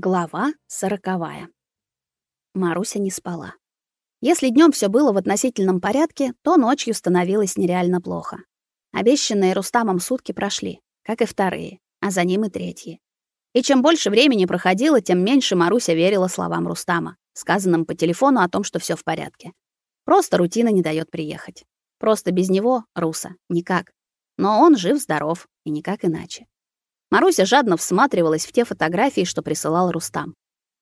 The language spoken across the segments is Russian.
Глава сороковая. Маруся не спала. Если днем все было в относительном порядке, то ночью становилось нереально плохо. Обещанные Рустамом сутки прошли, как и вторые, а за ним и третьи. И чем больше времени проходило, тем меньше Маруся верила словам Рустама, сказанным по телефону о том, что все в порядке. Просто рутина не дает приехать. Просто без него, Руса, никак. Но он жив-здоров, и никак иначе. Маруся жадно всматривалась в те фотографии, что присылал Рустам.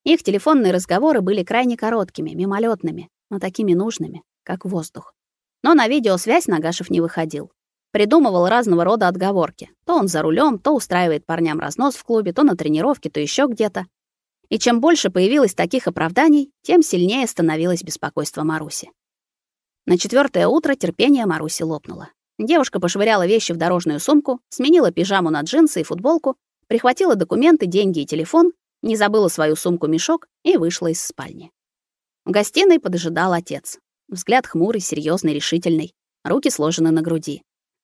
Их телефонные разговоры были крайне короткими, мимолетными, но такими нужными, как воздух. Но на видеосвязь Нагашев не выходил. Придумывал разного рода отговорки. То он за рулем, то устраивает парням разнос в клубе, то на тренировке, то еще где-то. И чем больше появилось таких оправданий, тем сильнее становилось беспокойство Маруси. На четвертое утро терпение Маруси лопнуло. Девушка пошвыряла вещи в дорожную сумку, сменила пижаму на джинсы и футболку, прихватила документы, деньги и телефон, не забыла свою сумку-мешок и вышла из спальни. В гостиной подожидал отец. Взгляд хмурый, серьезный, решительный, руки сложены на груди.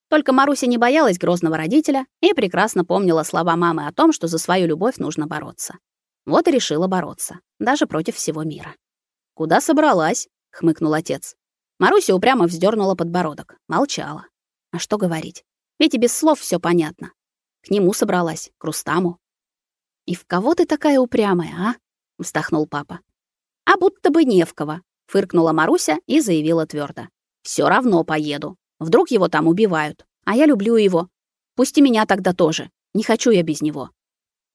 Только Маруся не боялась грозного родителя и прекрасно помнила слова мамы о том, что за свою любовь нужно бороться. Вот и решила бороться, даже против всего мира. «Куда собралась?» — хмыкнул отец. Маруся упрямо вздернула подбородок, молчала. А что говорить? Ведь и без слов все понятно. К нему собралась, к Рустаму. «И в кого ты такая упрямая, а?» — вздохнул папа. «А будто бы не в кого», — фыркнула Маруся и заявила твердо. Все равно поеду. Вдруг его там убивают. А я люблю его. Пусть и меня тогда тоже. Не хочу я без него».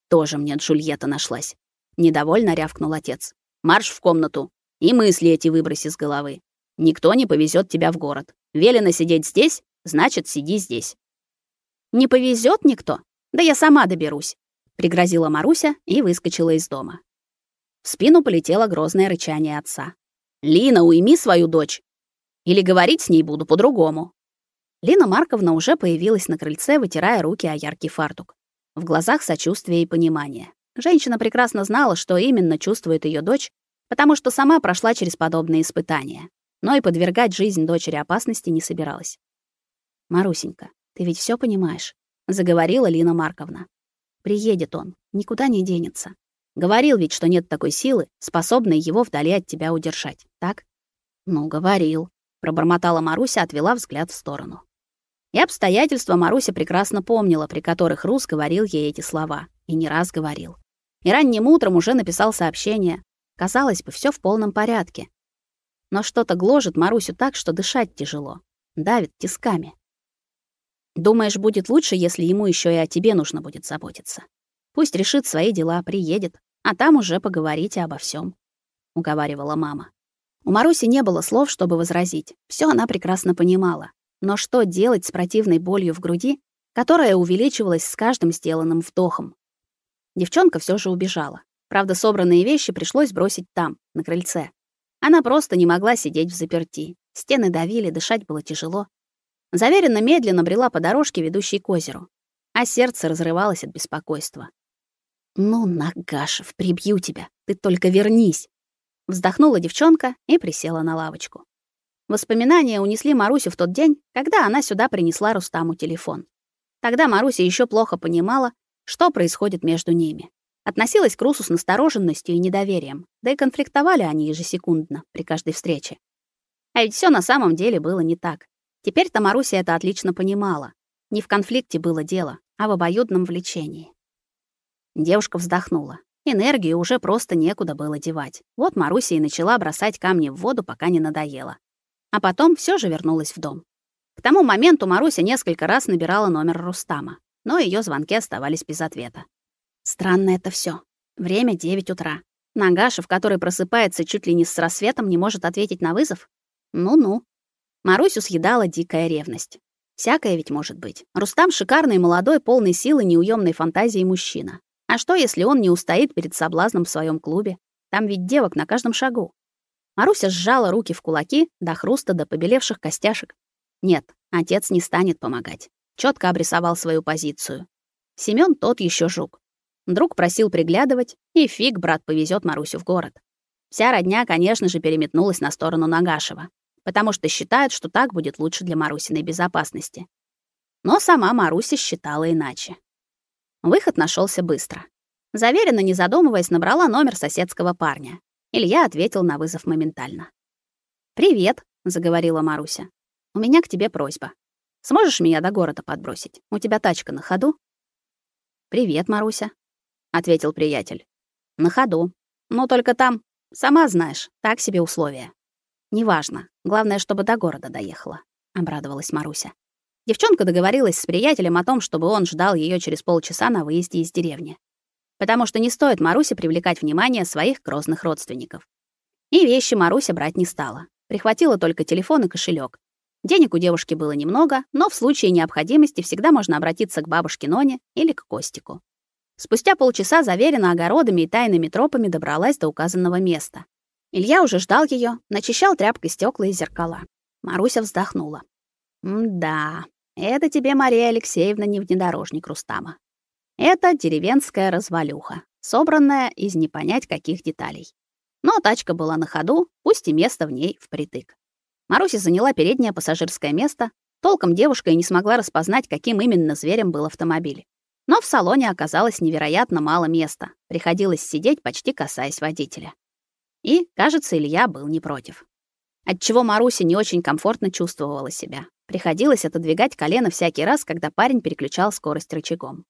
«Тоже мне Джульетта нашлась», — недовольно рявкнул отец. «Марш в комнату и мысли эти выброси с головы. Никто не повезет тебя в город. Велено сидеть здесь значит, сиди здесь. Не повезет никто? Да я сама доберусь, пригрозила Маруся и выскочила из дома. В спину полетело грозное рычание отца. Лина, уйми свою дочь. Или говорить с ней буду по-другому. Лина Марковна уже появилась на крыльце, вытирая руки о яркий фартук. В глазах сочувствие и понимание. Женщина прекрасно знала, что именно чувствует ее дочь, потому что сама прошла через подобные испытания. Но и подвергать жизнь дочери опасности не собиралась. Марусенька, ты ведь все понимаешь, заговорила Лина Марковна. Приедет он, никуда не денется. Говорил ведь, что нет такой силы, способной его вдали от тебя удержать. Так? Ну, говорил, пробормотала Маруся, отвела взгляд в сторону. И обстоятельства Маруся прекрасно помнила, при которых Рус говорил ей эти слова, и не раз говорил. И ранним утром уже написал сообщение. Казалось бы, все в полном порядке. Но что-то гложет Марусю так, что дышать тяжело, давит тисками. Думаешь, будет лучше, если ему еще и о тебе нужно будет заботиться? Пусть решит свои дела, приедет, а там уже поговорите обо всем, уговаривала мама. У Маруси не было слов, чтобы возразить. Все она прекрасно понимала. Но что делать с противной болью в груди, которая увеличивалась с каждым сделанным вдохом? Девчонка все же убежала. Правда, собранные вещи пришлось бросить там, на крыльце. Она просто не могла сидеть в заперти. Стены давили, дышать было тяжело. Заверенно медленно брела по дорожке, ведущей к озеру, а сердце разрывалось от беспокойства. «Ну, Нагашев, прибью тебя, ты только вернись!» Вздохнула девчонка и присела на лавочку. Воспоминания унесли Марусю в тот день, когда она сюда принесла Рустаму телефон. Тогда Маруся еще плохо понимала, что происходит между ними. Относилась к Русу с настороженностью и недоверием, да и конфликтовали они ежесекундно при каждой встрече. А ведь все на самом деле было не так. Теперь-то Маруся это отлично понимала. Не в конфликте было дело, а в обоюдном влечении. Девушка вздохнула. Энергию уже просто некуда было девать. Вот Маруся и начала бросать камни в воду, пока не надоело. А потом все же вернулась в дом. К тому моменту Маруся несколько раз набирала номер Рустама, но ее звонки оставались без ответа. Странно это все. Время 9 утра. Нагашев, который просыпается чуть ли не с рассветом, не может ответить на вызов? Ну-ну. Марусю съедала дикая ревность. Всякое ведь может быть. Рустам шикарный, молодой, полный силы, неуемной фантазии мужчина. А что, если он не устоит перед соблазном в своем клубе? Там ведь девок на каждом шагу. Маруся сжала руки в кулаки до хруста до побелевших костяшек. Нет, отец не станет помогать. Четко обрисовал свою позицию. Семён тот еще жук. Друг просил приглядывать, и фиг брат повезет Марусю в город. Вся родня, конечно же, переметнулась на сторону Нагашева потому что считают, что так будет лучше для Марусиной безопасности. Но сама Маруся считала иначе. Выход нашелся быстро. Заверенно, не задумываясь, набрала номер соседского парня. Илья ответил на вызов моментально. «Привет», — заговорила Маруся. «У меня к тебе просьба. Сможешь меня до города подбросить? У тебя тачка на ходу?» «Привет, Маруся», — ответил приятель. «На ходу. Но только там, сама знаешь, так себе условия». «Неважно. Главное, чтобы до города доехала», — обрадовалась Маруся. Девчонка договорилась с приятелем о том, чтобы он ждал ее через полчаса на выезде из деревни. Потому что не стоит Марусе привлекать внимание своих грозных родственников. И вещи Маруся брать не стала. Прихватила только телефон и кошелек. Денег у девушки было немного, но в случае необходимости всегда можно обратиться к бабушке Ноне или к Костику. Спустя полчаса заверенно огородами и тайными тропами добралась до указанного места. Илья уже ждал ее, начищал тряпкой стекла и зеркала. Маруся вздохнула. «М-да, это тебе, Мария Алексеевна, не внедорожник Рустама. Это деревенская развалюха, собранная из не понять каких деталей. Но тачка была на ходу, пусть и место в ней впритык. Маруся заняла переднее пассажирское место. Толком девушка и не смогла распознать, каким именно зверем был автомобиль. Но в салоне оказалось невероятно мало места. Приходилось сидеть, почти касаясь водителя. И, кажется, Илья был не против. Отчего Маруся не очень комфортно чувствовала себя. Приходилось отодвигать колено всякий раз, когда парень переключал скорость рычагом.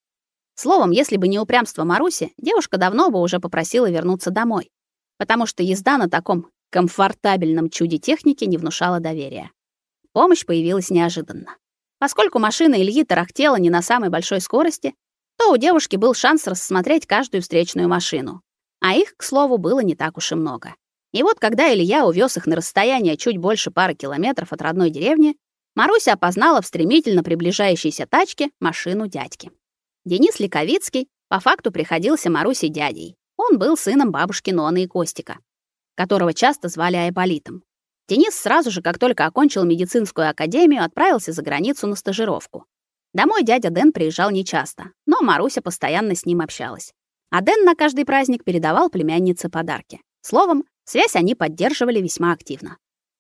Словом, если бы не упрямство Маруси, девушка давно бы уже попросила вернуться домой, потому что езда на таком комфортабельном чуде техники не внушала доверия. Помощь появилась неожиданно. Поскольку машина Ильи тарахтела не на самой большой скорости, то у девушки был шанс рассмотреть каждую встречную машину. А их, к слову, было не так уж и много. И вот когда Илья увез их на расстояние чуть больше пары километров от родной деревни, Маруся опознала в стремительно приближающейся тачке машину дядьки. Денис Ликовицкий по факту приходился Марусе дядей. Он был сыном бабушки Ноны и Костика, которого часто звали Айболитом. Денис сразу же, как только окончил медицинскую академию, отправился за границу на стажировку. Домой дядя Дэн приезжал нечасто, но Маруся постоянно с ним общалась. А Дэн на каждый праздник передавал племяннице подарки. Словом, связь они поддерживали весьма активно.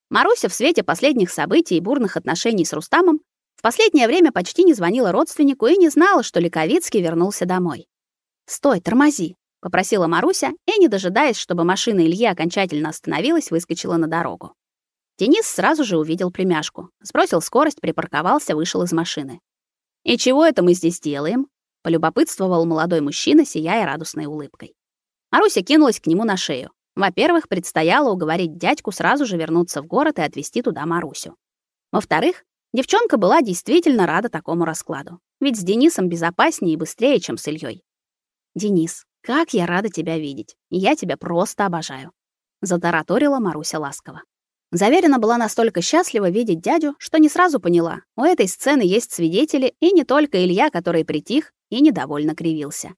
Маруся в свете последних событий и бурных отношений с Рустамом в последнее время почти не звонила родственнику и не знала, что Ликовицкий вернулся домой. "Стой, тормози", попросила Маруся и, не дожидаясь, чтобы машина Ильи окончательно остановилась, выскочила на дорогу. Денис сразу же увидел племяшку, сбросил скорость, припарковался, вышел из машины. "И чего это мы здесь делаем?" Полюбопытствовал молодой мужчина, сияя радостной улыбкой. Маруся кинулась к нему на шею. Во-первых, предстояло уговорить дядьку сразу же вернуться в город и отвезти туда Марусю. Во-вторых, девчонка была действительно рада такому раскладу. Ведь с Денисом безопаснее и быстрее, чем с Ильей. «Денис, как я рада тебя видеть. Я тебя просто обожаю», — затараторила Маруся ласково. Заверена была настолько счастлива видеть дядю, что не сразу поняла, у этой сцены есть свидетели, и не только Илья, который притих и недовольно кривился.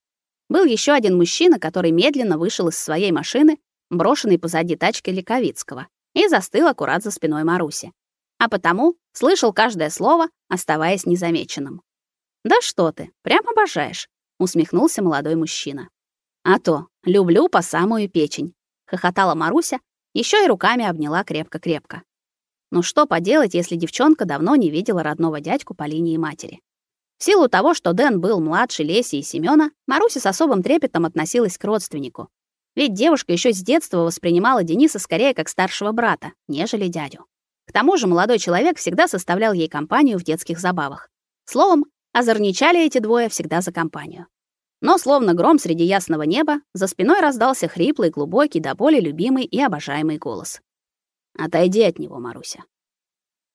Был еще один мужчина, который медленно вышел из своей машины брошенный позади тачки Ликовицкого, и застыл аккурат за спиной Маруси. А потому слышал каждое слово, оставаясь незамеченным. «Да что ты, прям обожаешь», — усмехнулся молодой мужчина. «А то, люблю по самую печень», — хохотала Маруся, еще и руками обняла крепко-крепко. Ну что поделать, если девчонка давно не видела родного дядьку по линии матери. В силу того, что Дэн был младше Леси и Семёна, Маруся с особым трепетом относилась к родственнику, ведь девушка еще с детства воспринимала Дениса скорее как старшего брата, нежели дядю. К тому же молодой человек всегда составлял ей компанию в детских забавах. Словом, озорничали эти двое всегда за компанию. Но словно гром среди ясного неба, за спиной раздался хриплый, глубокий, до боли любимый и обожаемый голос. «Отойди от него, Маруся».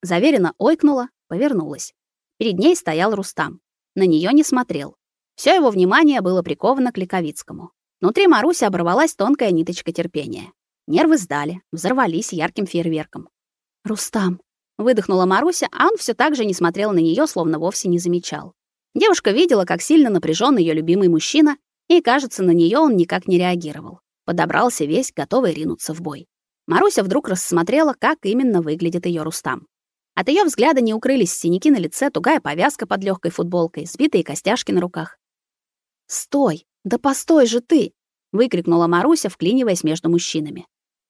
Заверенно ойкнула, повернулась. Перед ней стоял Рустам. На нее не смотрел. Все его внимание было приковано к Ликовицкому. Внутри Маруси оборвалась тонкая ниточка терпения. Нервы сдали, взорвались ярким фейерверком. «Рустам!» — выдохнула Маруся, а он все так же не смотрел на нее, словно вовсе не замечал. Девушка видела, как сильно напряжен ее любимый мужчина, и, кажется, на нее он никак не реагировал. Подобрался весь, готовый ринуться в бой. Маруся вдруг рассмотрела, как именно выглядит ее Рустам. От ее взгляда не укрылись синяки на лице, тугая повязка под легкой футболкой, сбитые костяшки на руках. «Стой!» «Да постой же ты!» — выкрикнула Маруся, вклиниваясь между мужчинами.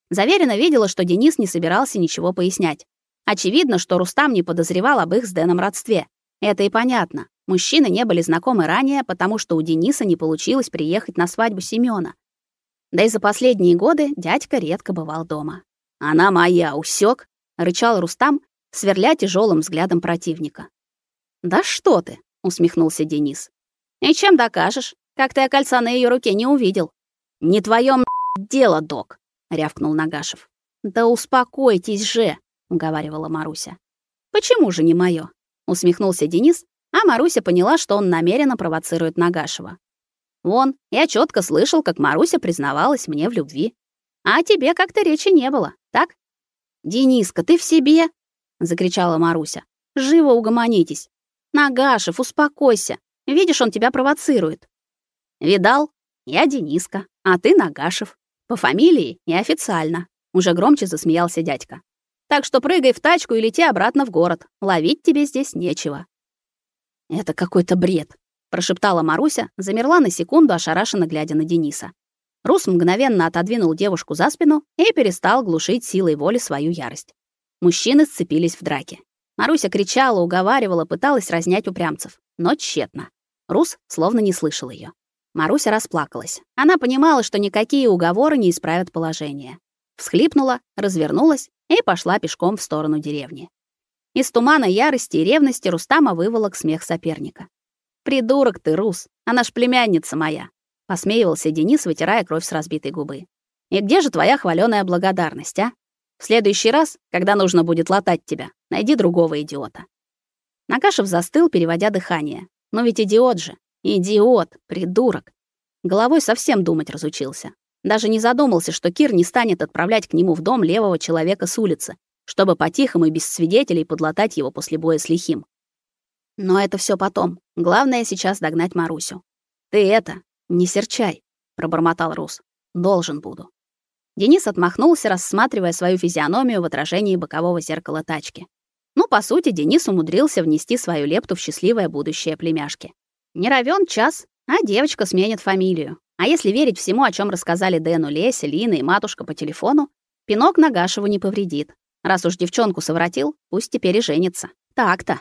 Заверенно видела, что Денис не собирался ничего пояснять. Очевидно, что Рустам не подозревал об их с Дэном родстве. Это и понятно. Мужчины не были знакомы ранее, потому что у Дениса не получилось приехать на свадьбу Семёна. Да и за последние годы дядька редко бывал дома. «Она моя, усек, рычал Рустам, сверля тяжелым взглядом противника. «Да что ты!» — усмехнулся Денис. «И чем докажешь? Как ты кольца на ее руке не увидел?» «Не твоё дело, док!» — рявкнул Нагашев. «Да успокойтесь же!» — уговаривала Маруся. «Почему же не моё?» — усмехнулся Денис, а Маруся поняла, что он намеренно провоцирует Нагашева. «Вон, я четко слышал, как Маруся признавалась мне в любви. А о тебе как-то речи не было, так?» «Дениска, ты в себе?» — закричала Маруся. «Живо угомонитесь! Нагашев, успокойся! Видишь, он тебя провоцирует!» «Видал? Я Дениска, а ты Нагашев. По фамилии и официально!» Уже громче засмеялся дядька. «Так что прыгай в тачку и лети обратно в город. Ловить тебе здесь нечего». «Это какой-то бред», — прошептала Маруся, замерла на секунду, ошарашенно глядя на Дениса. Рус мгновенно отодвинул девушку за спину и перестал глушить силой воли свою ярость. Мужчины сцепились в драке. Маруся кричала, уговаривала, пыталась разнять упрямцев, но тщетно. Рус словно не слышал ее. Маруся расплакалась. Она понимала, что никакие уговоры не исправят положение. Всхлипнула, развернулась и пошла пешком в сторону деревни. Из тумана ярости и ревности Рустама выволок смех соперника. «Придурок ты, Рус, она ж племянница моя», — посмеивался Денис, вытирая кровь с разбитой губы. «И где же твоя хваленая благодарность, а? В следующий раз, когда нужно будет латать тебя, найди другого идиота». Накашев застыл, переводя дыхание. «Но ведь идиот же! Идиот! Придурок!» Головой совсем думать разучился. Даже не задумался, что Кир не станет отправлять к нему в дом левого человека с улицы, чтобы по-тихому и без свидетелей подлатать его после боя с лихим. Но это все потом. Главное сейчас догнать Марусю. Ты это, не серчай, пробормотал Рус. Должен буду. Денис отмахнулся, рассматривая свою физиономию в отражении бокового зеркала тачки. Ну, по сути, Денис умудрился внести свою лепту в счастливое будущее племяшки. Не равен час, а девочка сменит фамилию. А если верить всему, о чем рассказали Дэну Леся, Лина и матушка по телефону, пинок Нагашеву не повредит. Раз уж девчонку совратил, пусть теперь и женится. Так-то.